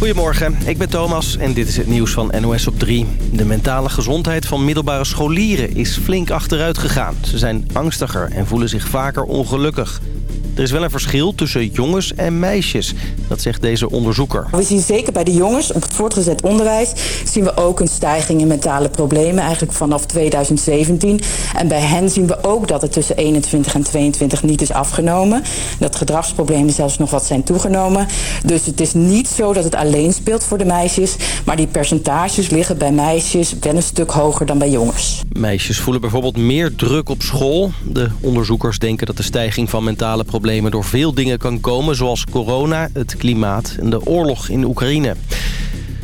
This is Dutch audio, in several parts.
Goedemorgen, ik ben Thomas en dit is het nieuws van NOS op 3. De mentale gezondheid van middelbare scholieren is flink achteruit gegaan. Ze zijn angstiger en voelen zich vaker ongelukkig. Er is wel een verschil tussen jongens en meisjes, dat zegt deze onderzoeker. We zien zeker bij de jongens op het voortgezet onderwijs... zien we ook een stijging in mentale problemen, eigenlijk vanaf 2017. En bij hen zien we ook dat het tussen 21 en 22 niet is afgenomen. Dat gedragsproblemen zelfs nog wat zijn toegenomen. Dus het is niet zo dat het alleen speelt voor de meisjes... maar die percentages liggen bij meisjes wel een stuk hoger dan bij jongens. Meisjes voelen bijvoorbeeld meer druk op school. De onderzoekers denken dat de stijging van mentale problemen door veel dingen kan komen... zoals corona, het klimaat en de oorlog in Oekraïne.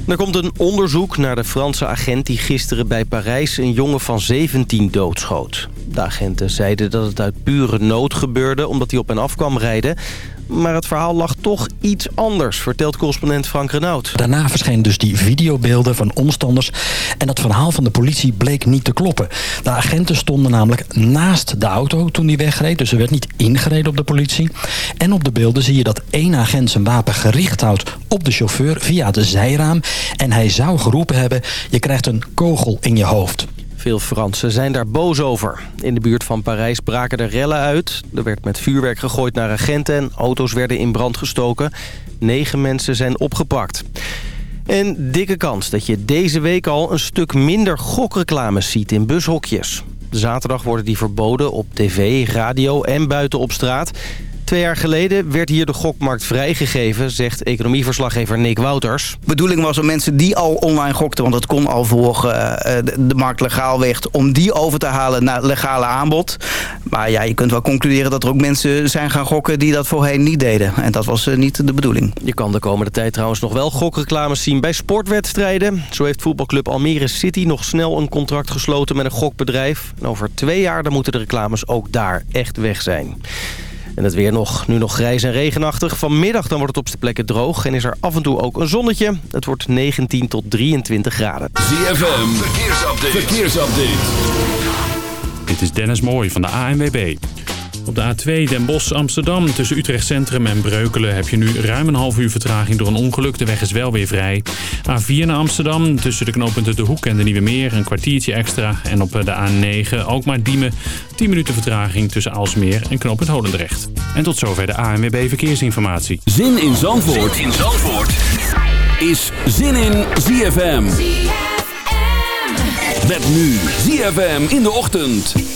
Er komt een onderzoek naar de Franse agent die gisteren bij Parijs een jongen van 17 doodschoot. De agenten zeiden dat het uit pure nood gebeurde omdat hij op en af kwam rijden. Maar het verhaal lag toch iets anders, vertelt correspondent Frank Renaud. Daarna verschenen dus die videobeelden van omstanders. En dat verhaal van de politie bleek niet te kloppen. De agenten stonden namelijk naast de auto toen die wegreed. Dus er werd niet ingereden op de politie. En op de beelden zie je dat één agent zijn wapen gericht houdt op de chauffeur via de zijraam. En hij zou geroepen hebben, je krijgt een kogel in je hoofd. Veel Fransen zijn daar boos over. In de buurt van Parijs braken er rellen uit. Er werd met vuurwerk gegooid naar agenten en auto's werden in brand gestoken. Negen mensen zijn opgepakt. En dikke kans dat je deze week al een stuk minder gokreclames ziet in bushokjes. Zaterdag worden die verboden op tv, radio en buiten op straat. Twee jaar geleden werd hier de gokmarkt vrijgegeven, zegt economieverslaggever Nick Wouters. De bedoeling was om mensen die al online gokten, want dat kon al voor uh, de, markt legaal werd, om die over te halen naar legale aanbod. Maar ja, je kunt wel concluderen dat er ook mensen zijn gaan gokken die dat voorheen niet deden. En dat was uh, niet de bedoeling. Je kan de komende tijd trouwens nog wel gokreclames zien bij sportwedstrijden. Zo heeft voetbalclub Almere City nog snel een contract gesloten met een gokbedrijf. En over twee jaar dan moeten de reclames ook daar echt weg zijn. En het weer nog, nu nog grijs en regenachtig. Vanmiddag dan wordt het op de plekken droog en is er af en toe ook een zonnetje. Het wordt 19 tot 23 graden. ZFM, verkeersupdate. verkeersupdate. Dit is Dennis Mooij van de ANWB. Op de A2 Den Bosch Amsterdam tussen Utrecht Centrum en Breukelen heb je nu ruim een half uur vertraging door een ongeluk. De weg is wel weer vrij. A4 naar Amsterdam tussen de knooppunten De Hoek en de Nieuwe Meer een kwartiertje extra. En op de A9 ook maar Diemen 10 minuten vertraging tussen Alsmeer en knooppunt Holendrecht. En tot zover de ANWB Verkeersinformatie. Zin in Zandvoort, zin in Zandvoort. is Zin in ZFM. ZFM. Met nu ZFM in de ochtend.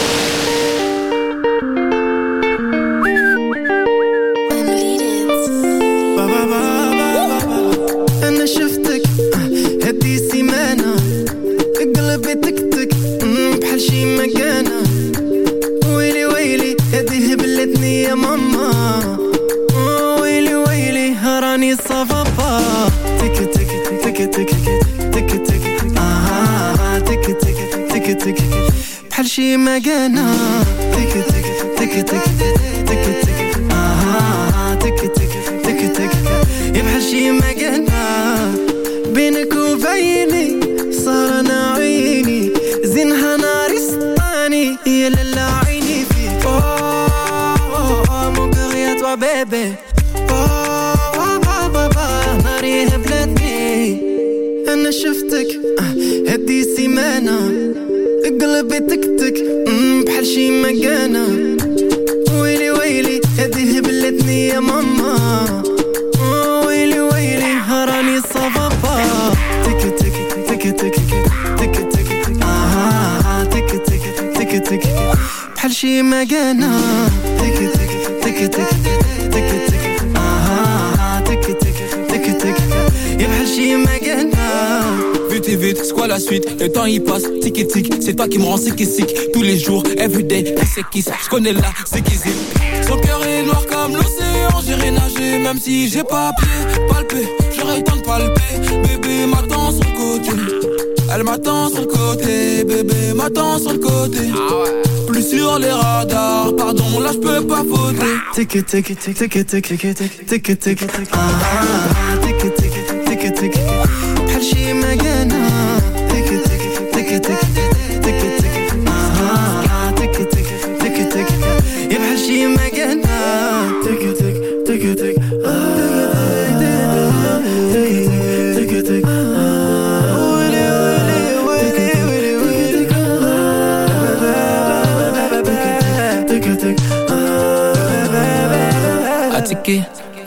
la suite. Le temps y passe, tic et tic C'est toi qui me rends sick et sick. Tous les jours, everyday, c'est qui Je connais la c'est qui Son cœur est noir comme l'océan. J'irai nager même si j'ai pas pied. Palpé, j'aurais le temps de palper. Bébé m'attend sur le côté. Elle m'attend sur le côté. Bébé m'attend sur le côté. Ah Plus sur les radars. Pardon, là je peux pas voter. Tic et tic tic tic tic tic tic tic. Tic tic tic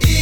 E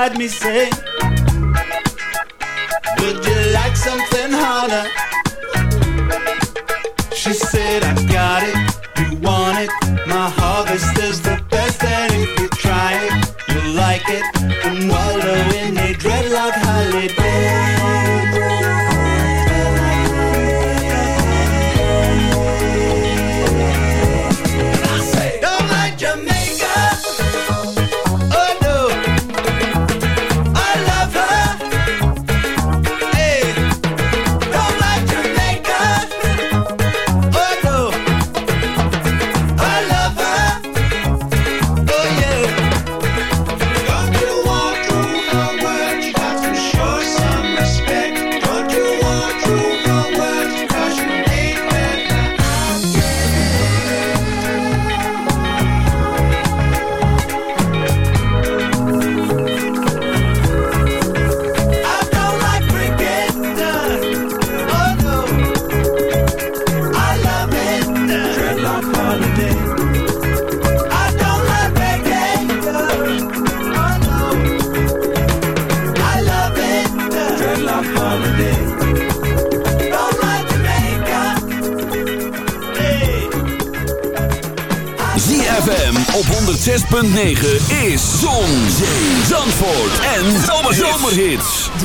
inside me say Would you like something harder? She said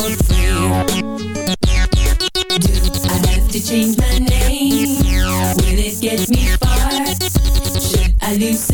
for. Do I have to change my name? Will it get me far? Should I lose?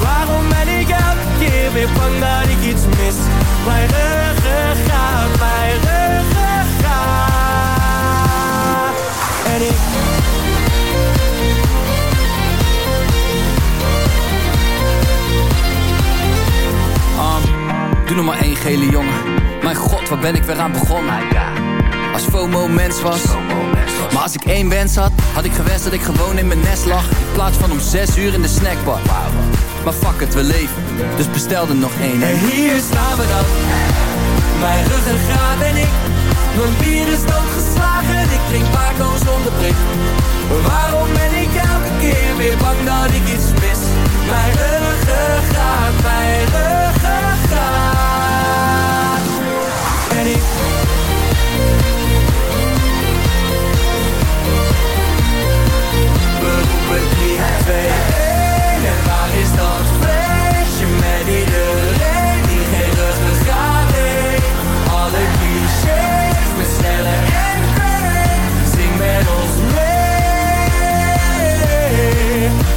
Waarom ben ik elke keer weer bang dat ik iets mis Mijn ruggengraat, mijn ruggengraat En ik Um, doe nog maar één gele jongen. Mijn god, waar ben ik weer aan begonnen? Als FOMO mens was. Maar als ik één wens had, had ik gewenst dat ik gewoon in mijn nest lag. In plaats van om zes uur in de snackbar. Maar fuck het, we leven. Dus bestel er nog één. En hier staan we dan. Mijn ruggengraat en ik. Mijn bier is doodgeslagen. Ik drink Paco zonder prik. Waarom ben ik elke keer weer bang dat ik iets mis? Mijn ruggengraat, mijn ruggengraat. En ik... We roepen 3, 2, 1 En waar is dat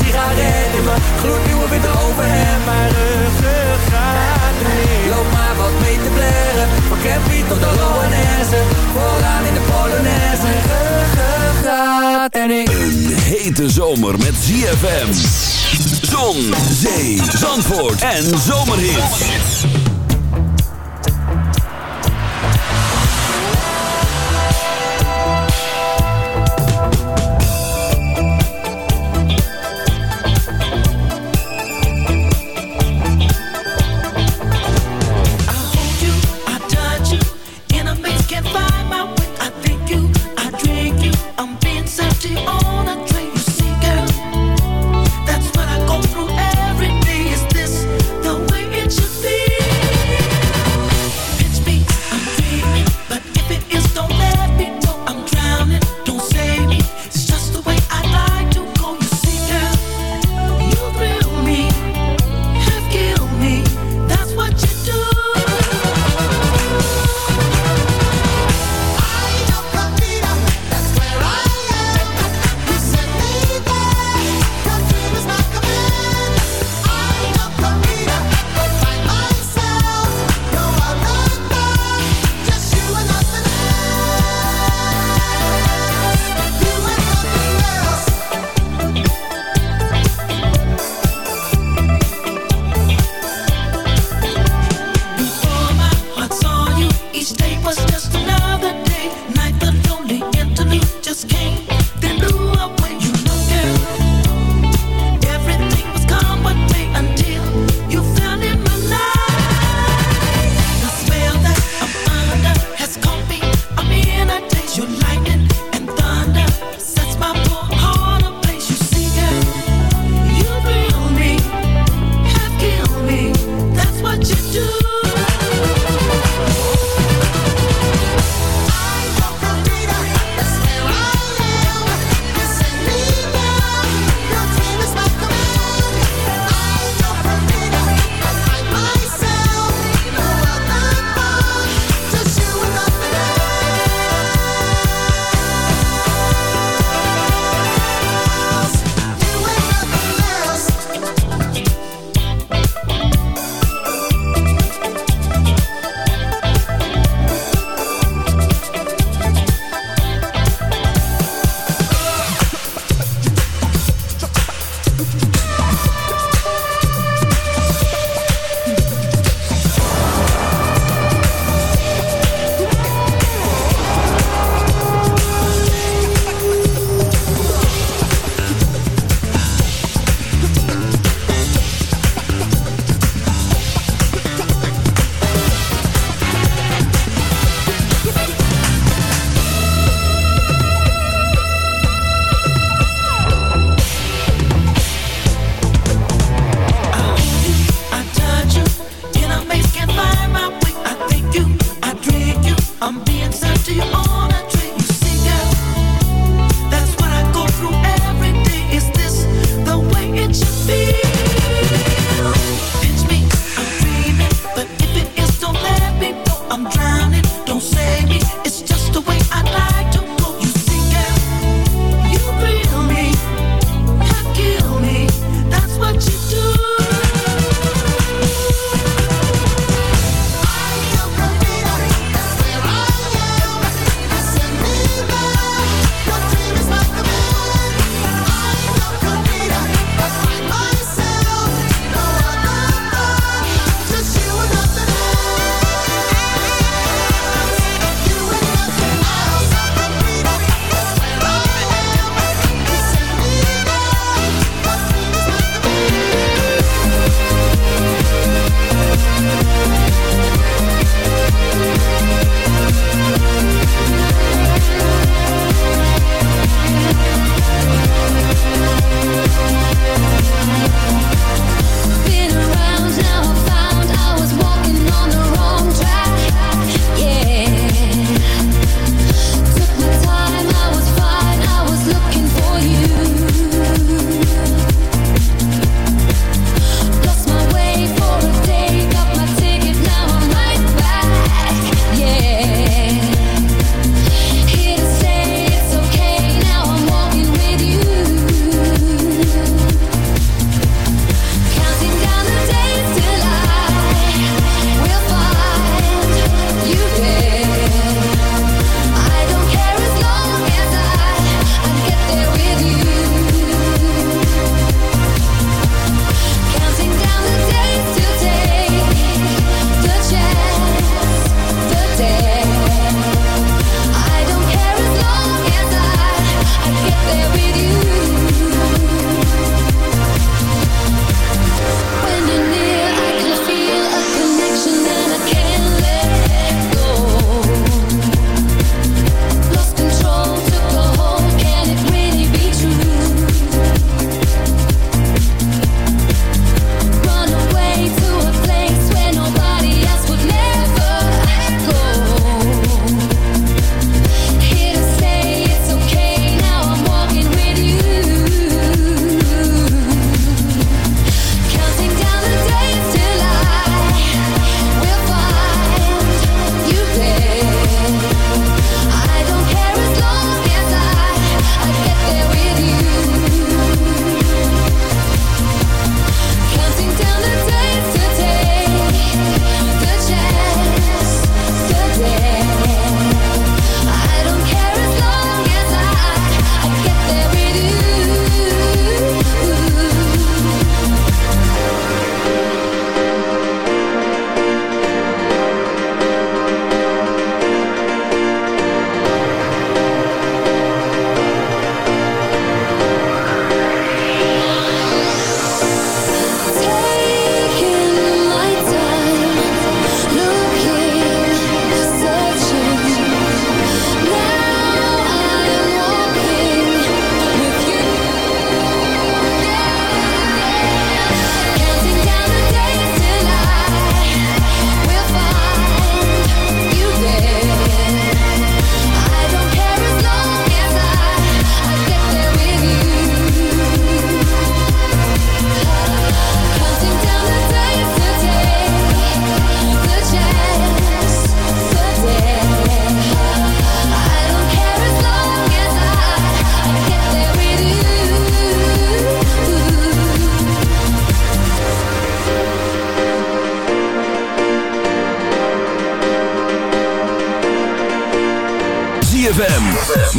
sigaret in mijn gloednieuwe witte overhemd. Mijn ruggengraat Loop maar wat mee te blaren. Van Campy tot de Loanesse. Vooraan in de Polonaise. Ruggengraat en ik. Een hete zomer met ZFM. Zon, zee, zandvoort en zomerhits.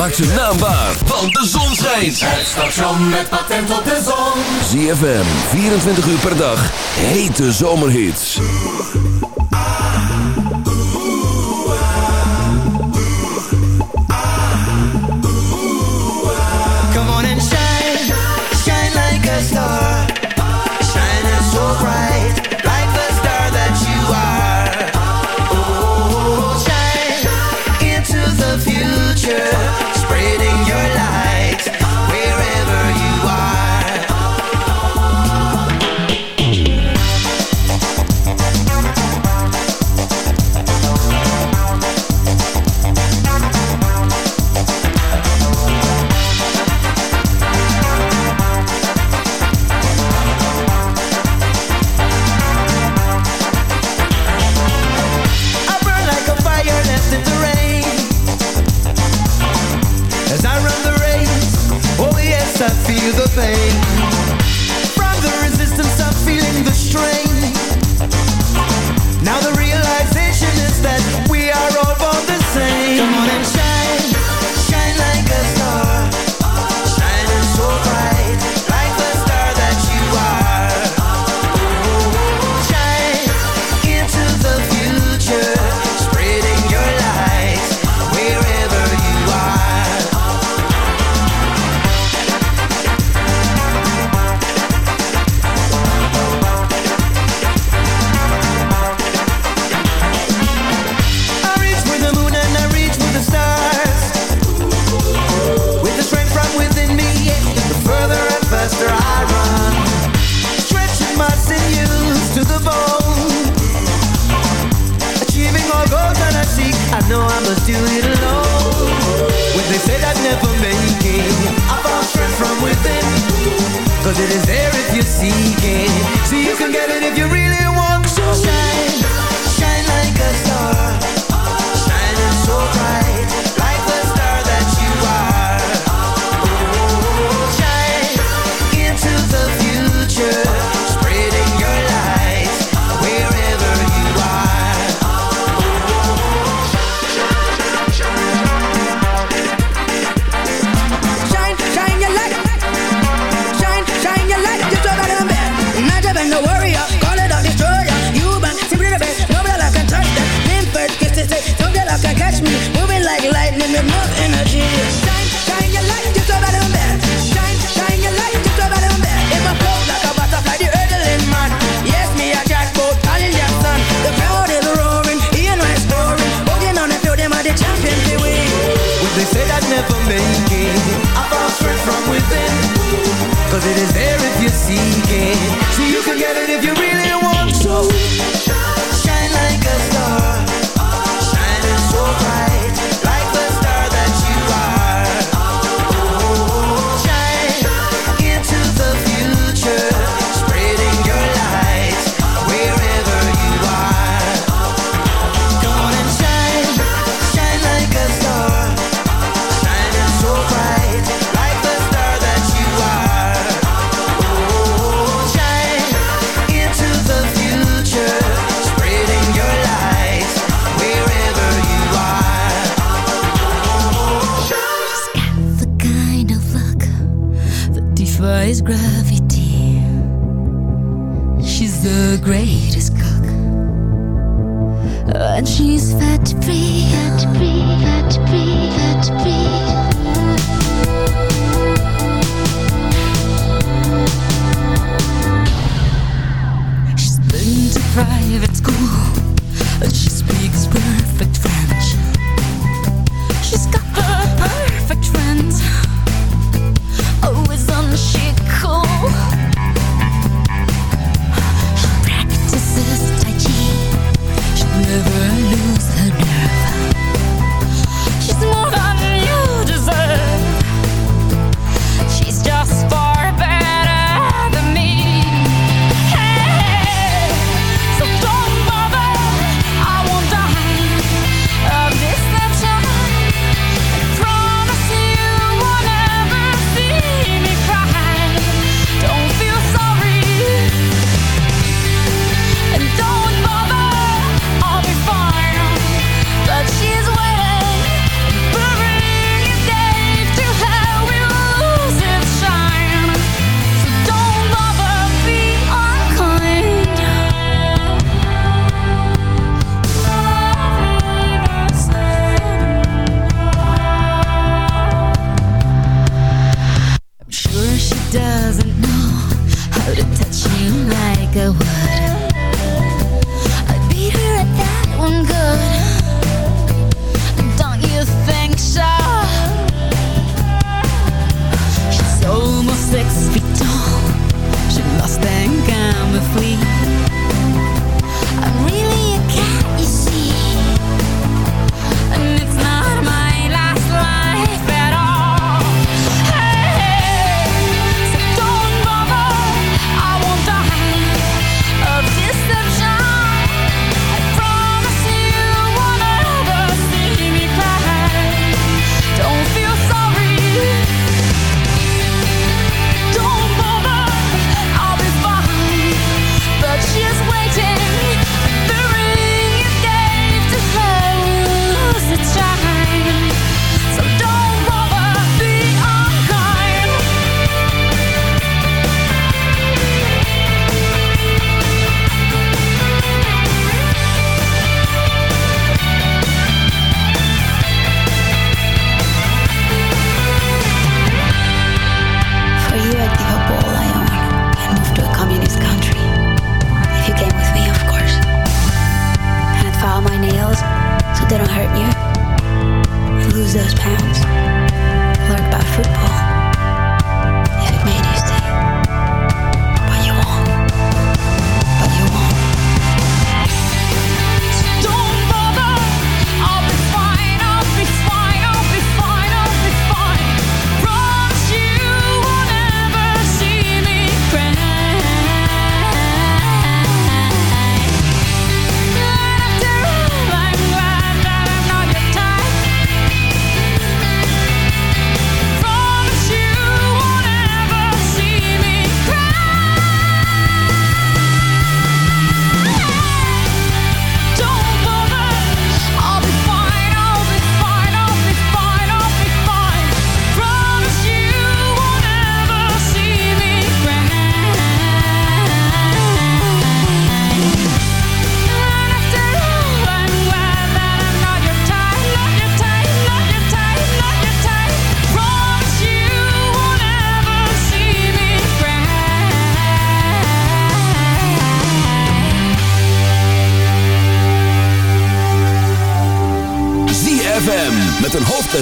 maakt zijn naam waar. Want de zon schijnt. Het station met patent op de zon. ZFM, 24 uur per dag. Hete zomerhits. Come on and shine. Shine like a star. Shine so bright.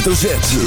Hoofdletter.